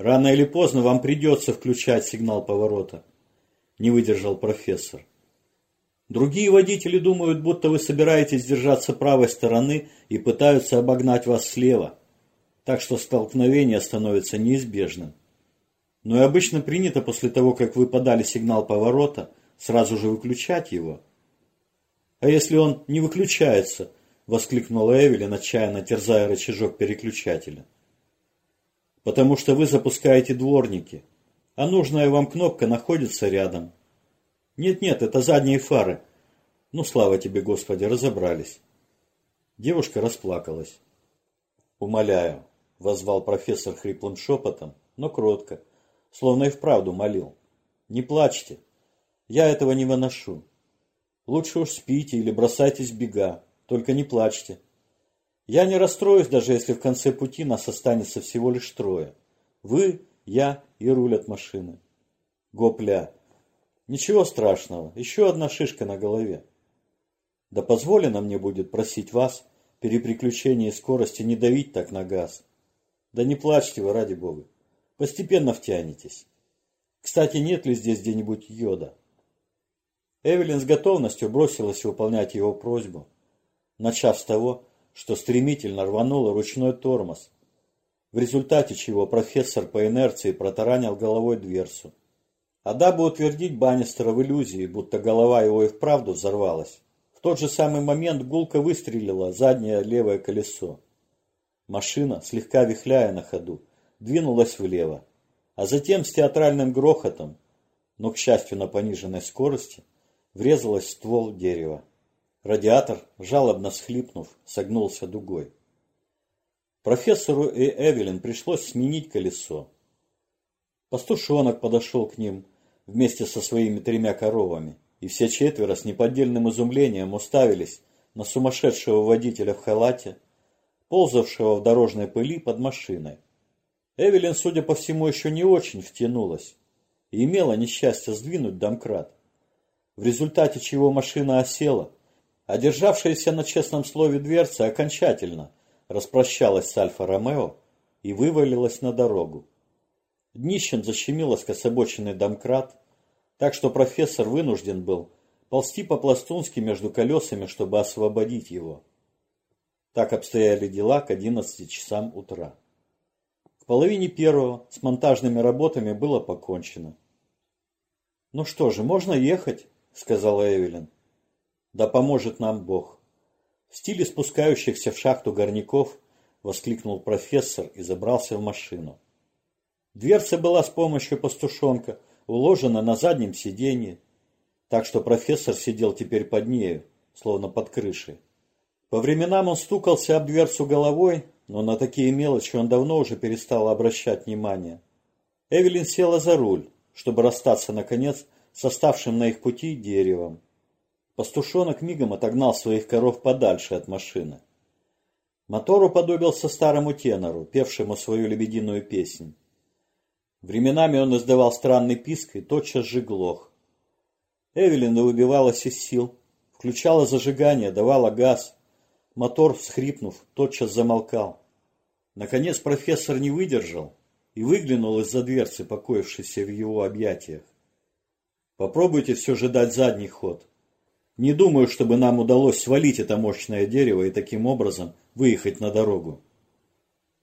Рано или поздно вам придется включать сигнал поворота. Не выдержал профессор. Другие водители думают, будто вы собираетесь держаться правой стороны и пытаются обогнать вас слева. Так что столкновение становится неизбежным. Но и обычно принято после того, как вы подали сигнал поворота, сразу же выключать его. А если он не выключается, воскликнула Эвелин, отчаянно терзая рычажок переключателя. Потому что вы запускаете дворники, а нужная вам кнопка находится рядом. Нет-нет, это задние фары. Ну, слава тебе, Господи, разобрались. Девушка расплакалась. Умоляю, возвал профессор хриплым шепотом, но кротко, словно и вправду молил. Не плачьте, я этого не выношу. Лучше уж спите или бросайтесь бега, только не плачьте. Я не расстроюсь, даже если в конце пути нас останется всего лишь трое. Вы, я и руль от машины. Гопля. Ничего страшного, еще одна шишка на голове. Да позволено мне будет просить вас при переключении скорости не давить так на газ. Да не плачьте вы, ради бога. Постепенно втянетесь. Кстати, нет ли здесь где-нибудь йода? Эвелин с готовностью бросилась выполнять его просьбу, начав с того, что стремительно рванула ручной тормоз, в результате чего профессор по инерции протаранил головой дверцу. А дабы утвердить Баннистера в иллюзии, будто голова его и вправду взорвалась, в тот же самый момент гулко выстрелила заднее левое колесо. Машина, слегка вихляя на ходу, двинулась влево, а затем с театральным грохотом, но, к счастью, на пониженной скорости, врезалась в ствол дерева. Радиатор, жалобно схлипнув, согнулся дугой. Профессору и Эвелин пришлось сменить колесо. Пастушонок подошел к ним вместе со своими тремя коровами, и все четверо с неподдельным изумлением уставились на сумасшедшего водителя в халате, ползавшего в дорожной пыли под машиной. Эвелин, судя по всему, еще не очень втянулась и имела несчастье сдвинуть домкрат, в результате чего машина осела, а державшаяся на честном слове дверца окончательно распрощалась с Альфа-Ромео и вывалилась на дорогу. Днищем защемило скособоченный домкрат, так что профессор вынужден был ползти по-пластунски между колесами, чтобы освободить его. Так обстояли дела к 11 часам утра половине первого с монтажными работами было покончено. «Ну что же, можно ехать», — сказала Эвелин. «Да поможет нам Бог». В стиле спускающихся в шахту горняков воскликнул профессор и забрался в машину. Дверца была с помощью пастушонка уложена на заднем сиденье, так что профессор сидел теперь под нею, словно под крышей. По временам он стукался об дверцу головой, но на такие мелочи он давно уже перестал обращать внимание. Эвелин села за руль, чтобы расстаться, наконец, с оставшим на их пути деревом. Пастушонок мигом отогнал своих коров подальше от машины. Мотор уподобился старому тенору, певшему свою лебединую песнь. Временами он издавал странный писк и тотчас же глох. Эвелин выбивалась из сил, включала зажигание, давала газ. Мотор, всхрипнув, тотчас замолкал. Наконец профессор не выдержал и выглянул из-за дверцы, покоившейся в его объятиях. Попробуйте все же дать задний ход. Не думаю, чтобы нам удалось свалить это мощное дерево и таким образом выехать на дорогу.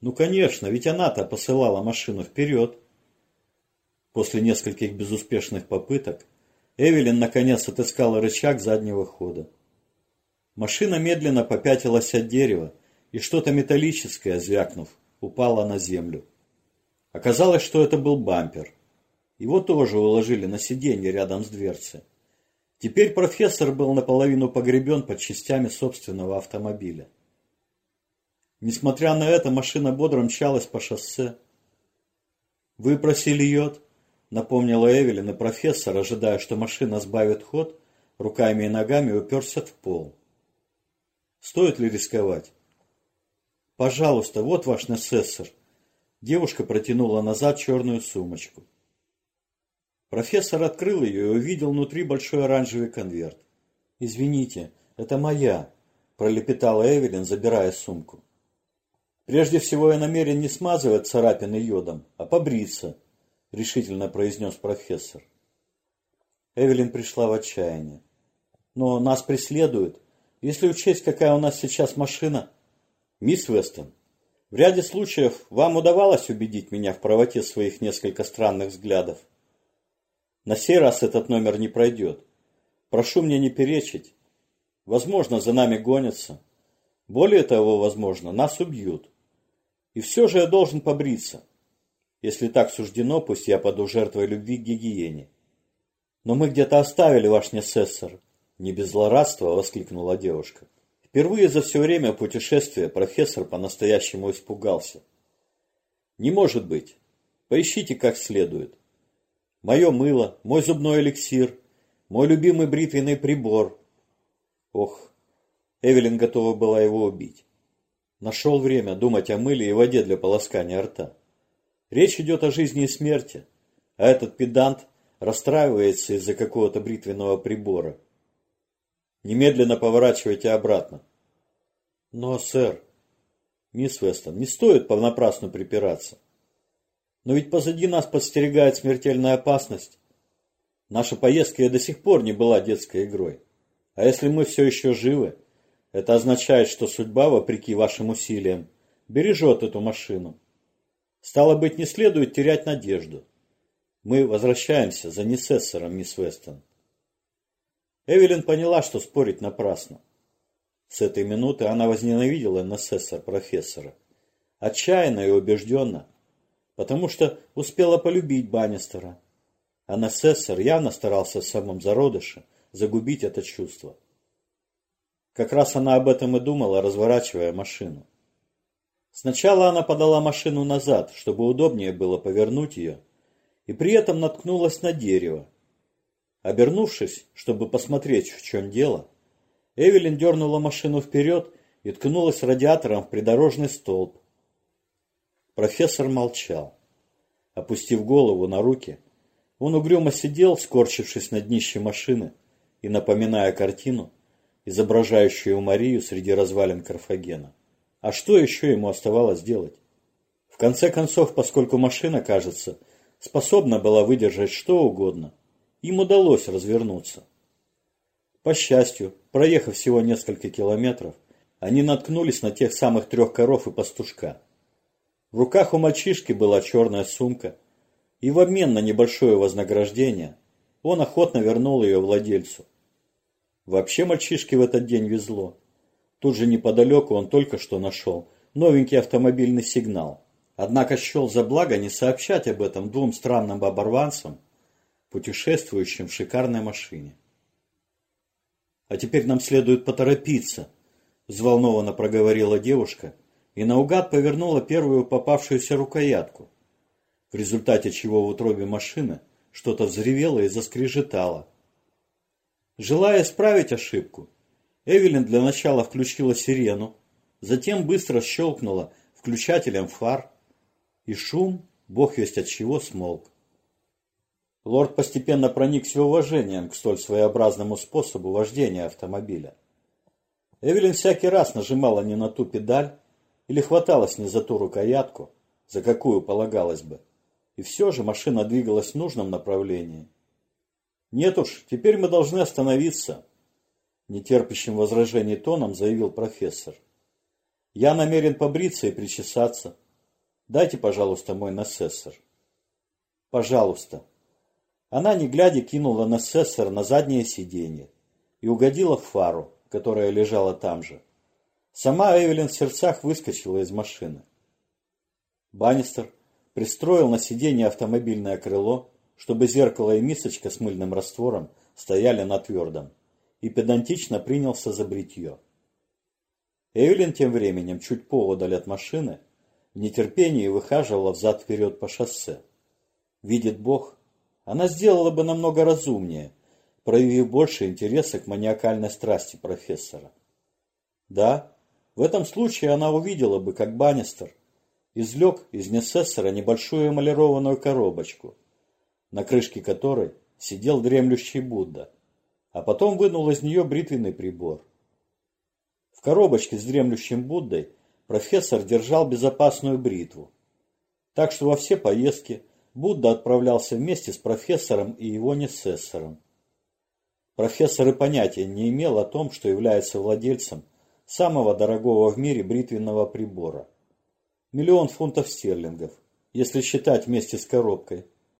Ну, конечно, ведь она-то посылала машину вперед. После нескольких безуспешных попыток Эвелин наконец отыскала рычаг заднего хода. Машина медленно попятилась от дерева, и что-то металлическое, звякнув, упало на землю. Оказалось, что это был бампер. Его тоже уложили на сиденье рядом с дверцей. Теперь профессор был наполовину погребен под частями собственного автомобиля. Несмотря на это, машина бодро мчалась по шоссе. «Вы просили йод?» — напомнила Эвелин, и профессор, ожидая, что машина сбавит ход, руками и ногами уперся в пол. «Стоит ли рисковать?» «Пожалуйста, вот ваш насессор». Девушка протянула назад черную сумочку. Профессор открыл ее и увидел внутри большой оранжевый конверт. «Извините, это моя», – пролепетала Эвелин, забирая сумку. Прежде всего я намерен не смазывать царапины йодом, а побриться, решительно произнес профессор. Эвелин пришла в отчаяние. Но нас преследуют. Если учесть, какая у нас сейчас машина... Мисс Вестон, в ряде случаев вам удавалось убедить меня в правоте своих несколько странных взглядов. На сей раз этот номер не пройдет. Прошу мне не перечить. Возможно, за нами гонятся. Более того, возможно, нас убьют. И все же я должен побриться. Если так суждено, пусть я паду жертвой любви к гигиене. Но мы где-то оставили ваш несессор. Не без злорадства, воскликнула девушка. Впервые за все время путешествия профессор по-настоящему испугался. Не может быть. Поищите как следует. Мое мыло, мой зубной эликсир, мой любимый бритвенный прибор. Ох, Эвелин готова была его убить. Нашел время думать о мыле и воде для полоскания рта. Речь идет о жизни и смерти, а этот педант расстраивается из-за какого-то бритвенного прибора. Немедленно поворачивайте обратно. Но, сэр, мисс Вестон, не стоит понапрасну припираться. Но ведь позади нас подстерегает смертельная опасность. Наша поездка и до сих пор не была детской игрой. А если мы все еще живы, это означает, что судьба, вопреки вашим усилиям, бережет эту машину. Стало быть, не следует терять надежду. Мы возвращаемся за Несессором, мисс Вестон. Эвелин поняла, что спорить напрасно. С этой минуты она возненавидела Несессор профессора. Отчаянно и убежденно – потому что успела полюбить Баннистера. А Насессор явно старался в самом зародыше загубить это чувство. Как раз она об этом и думала, разворачивая машину. Сначала она подала машину назад, чтобы удобнее было повернуть ее, и при этом наткнулась на дерево. Обернувшись, чтобы посмотреть, в чем дело, Эвелин дернула машину вперед и ткнулась радиатором в придорожный столб, Профессор молчал. Опустив голову на руки, он угрюмо сидел, скорчившись на днище машины и напоминая картину, изображающую Марию среди развалин Карфагена. А что еще ему оставалось делать? В конце концов, поскольку машина, кажется, способна была выдержать что угодно, им удалось развернуться. По счастью, проехав всего несколько километров, они наткнулись на тех самых трех коров и пастушка – в руках у мальчишки была черная сумка, и в обмен на небольшое вознаграждение он охотно вернул ее владельцу. Вообще мальчишке в этот день везло. Тут же неподалеку он только что нашел новенький автомобильный сигнал. Однако счел за благо не сообщать об этом двум странным оборванцам, путешествующим в шикарной машине. «А теперь нам следует поторопиться», – взволнованно проговорила девушка – и наугад повернула первую попавшуюся рукоятку, в результате чего в утробе машины что-то взревело и заскрежетало. Желая исправить ошибку, Эвелин для начала включила сирену, затем быстро щелкнула включателем фар, и шум, бог весть от чего, смолк. Лорд постепенно проникся уважением к столь своеобразному способу вождения автомобиля. Эвелин всякий раз нажимала не на ту педаль, или хваталась не за ту рукоятку, за какую полагалось бы. И все же машина двигалась в нужном направлении. «Нет уж, теперь мы должны остановиться», – нетерпящим возражений тоном заявил профессор. «Я намерен побриться и причесаться. Дайте, пожалуйста, мой насессор». «Пожалуйста». Она, не глядя, кинула насессор на заднее сиденье и угодила в фару, которая лежала там же. Сама Эвелин в сердцах выскочила из машины. Баннистер пристроил на сиденье автомобильное крыло, чтобы зеркало и мисочка с мыльным раствором стояли на твердом, и педантично принялся за бритье. Эвелин тем временем чуть поодаль от машины в нетерпении выхаживала взад-вперед по шоссе. Видит Бог, она сделала бы намного разумнее, проявив больше интереса к маниакальной страсти профессора. Да, в этом случае она увидела бы, как Баннистер извлек из Несессора небольшую эмалированную коробочку, на крышке которой сидел дремлющий Будда, а потом вынул из нее бритвенный прибор. В коробочке с дремлющим Буддой профессор держал безопасную бритву. Так что во все поездки Будда отправлялся вместе с профессором и его несессором. Профессор и понятия не имел о том, что является владельцем самого дорогого в мире бритвенного прибора. Миллион фунтов стерлингов, если считать вместе с коробкой –